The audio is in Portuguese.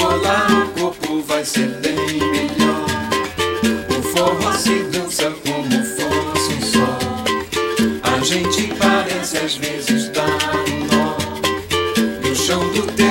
rebolar o corpo vai ser bem melhor. O forró se dança como fosse um sol. A gente parece às vezes dar um nó no chão do tempo.